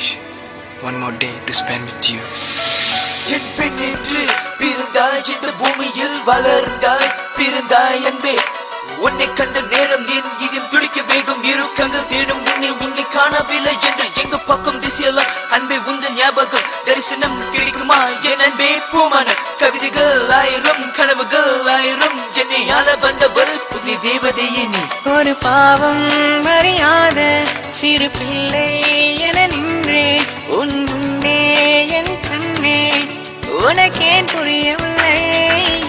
wish one more day to spend with you. என் என்று பிறந்தாய் இந்த பூமியில் வளர்ந்தாய் பிறந்தாய் அன்பே. உன்னை கண்ட நேரம் என் இதயம் துடிக்க வேகம். இரு கண்கள் தேடும் உன்னை இங்கே காணவில்லை என்று எங்க பக்கம் திசையெல்லாம் அன்பே உந்த ஞாபகம். தரிசனம் கிடைக்குமா என் அன்பே? பூமன தேவதையினி. ஒரு பாவம் அறியாத சிறு பிள்ளை என நின்றே உன் முன்னே என் கண்ணே உனக்கேன் புரியவில்லை.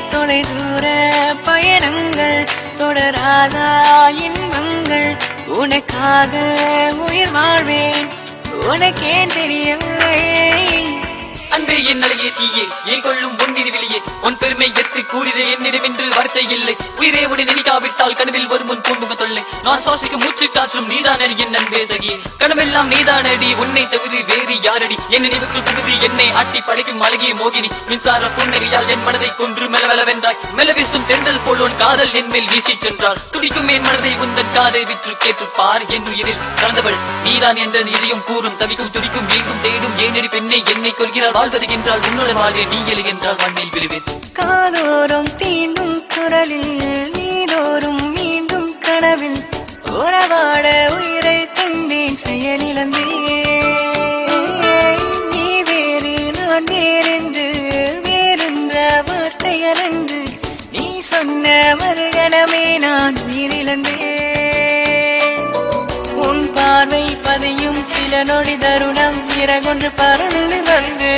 தொலை தூர பயணங்கள் தொடராதா இன்பங்கள்? உனக்காக உயிர் வாழ்வேன். உனக்கேன் தெரியவில்லை. அன்பே என் அழகிய தீயே ஏன் கொள்ளும் உன்னிரு வெளியே உன் பெருமை எத்து கூறிட என்னிடமென்று வார்த்தை இல்லை. உயிரே உன்னை நினைக்காவிட்டால் கனவில் வரும் உன் பூமுக தொல்லை. நான் சுவாசிக்கும் மூச்சு காற்றும் நீதானடி என் அன்பே சகியே கனவெல்லாம் நீதானடி உன்னை தவிர வேறு யாரடி? என் நினைவுக்குள் புகுதி என்னை ஆட்டி படைக்கும் அழகிய மோகினி. மின்சார புன்னகையால் என் மனதை கொன்று மெலவெலவென்றாய் மெல வீசும் தென்றல் போல் உன் காதல் என் மேல் வீசிச் சென்றால். துடிக்கும் என் மனதை உந்தன் காதை விற்று கேட்டு பார் என் உயிரில். கலந்தவள் நீதான் என்ற இதயம் கூறும் தவிக்கும் துடிக்கும் ஏங்கும் தேடும் ஏனடி பெண்ணை என்னை கொள்கிறாள் வாழ்வதுகின்றால் உன்னோட வாழ்வே நீ எழுகின்றால் மண்ணில் விழுவேன் காதோறும் தீண்டும் குரலில் நீதோறும் மீண்டும் கனவில் உறவாட உயிரை தந்தேன் செயலிழந்தே நீ வேறு நான் வேறென்று வேறென்ற வார்த்தைகள் என்று நீ சொன்ன மறுகணமே நான் உயிரிழந்தேன். சில நொடி தருணம் இறகொன்று பறந்து வந்து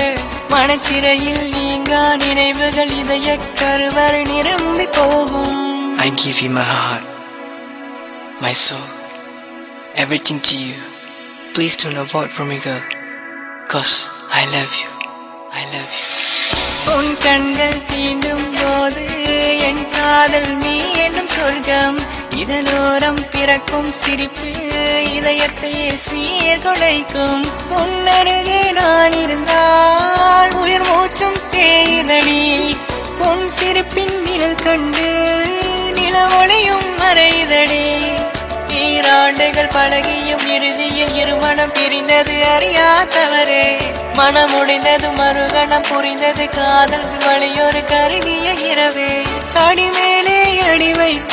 மனச்சிறையில் நீங்கா நினைவுகள் இதய கருவர் நிரம்பி போகும் I give you my heart, my soul, everything to you. Please don't avoid from me, girl. Cause I love you. I love you. உன் கண்கள் தீண்டும் போது என் காதல் நீ என்னும் சொர்க்கம் இதலோரம் பிறக்கும் சிரிப்பு இதயத்தையே சீர்குலைக்கும் உன்னருகே நான் இருந்தால் உயிர் மூச்சும் தேயுதடி. உன் சிரிப்பின் நிழல் கண்டு நிலவொளியும் மறைதடி. ஈராண்டுகள் பழகியும் இறுதியில் இருமணம் பிரிந்தது அறியா தவறே மனம் மறுகணம் புரிந்தது காதல் வழியொரு கருகிய இரவே. அடிமேலே அடி வைத்து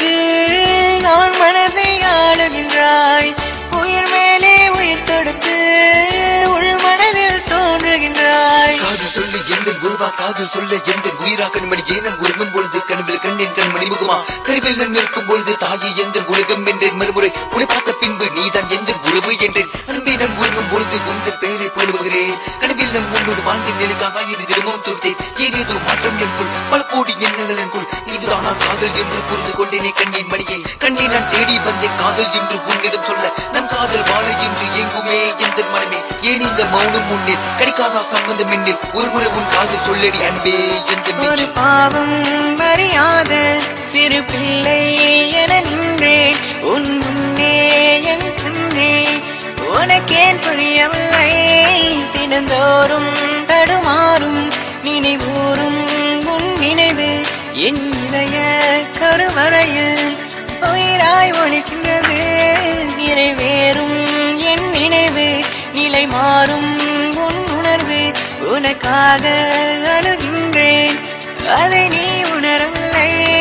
காதல் சொல்ல எந்த உயிரா கண்மணி? ஏனம் உருகும் பொழுது கண்ணில் கண்ணின் கண்மணி முகமா? கருவில் நான் நிற்கும் பொழுது தாயே எந்த உலகம் என்றேன் மறுமுறை உன்னை பார்த்த பின்பு நீதான் எந்த உறவு என்றேன். அன்பே நான் உருகும் பொழுது உந்த பெயரை போடுகிறேன். கனவில் நான் உன்னோடு வாழ்ந்த நிலைக்காக இது தினமும் துடித்தேன் ஏதேதோ மாற்றம் எனக்குள் பல கோடி எண்ணங்கள் எனக்குள் இதுதான் காதல் என்று புரிந்து கொண்டேனே கண்ணின் மணியை. கண்ணை நான் தேடி வந்தேன் காதல் என்று உன்னிடம் சொல்ல. நம் காதல் வாழ என்று எங்குமே எந்த மனமே. ஏன் இந்த மௌனம் உன்னில்? கிடைக்காதா சம்பந்தம் என்னில்? ஒருமுறை உன் காதல் சொல்ல. சொல்லடி அன்பே எந்த ஒரு பாவம் அறியாத சிறு பிள்ளை என நின்றேன் உன் முன்னே என் கண்ணே. உனக்கேன் புரியவில்லை தினந்தோறும் தடுமாறும் நினைவூறும் உன் நினைவு. என் இதய கருவறையில் உயிராய் ஒழிக்கின்றது நிறைவேறும் என் நினைவு. நிலை மாறும் உணர்வு உனக்காக அழுகின்றேன். அதை நீ உணரவில்லை.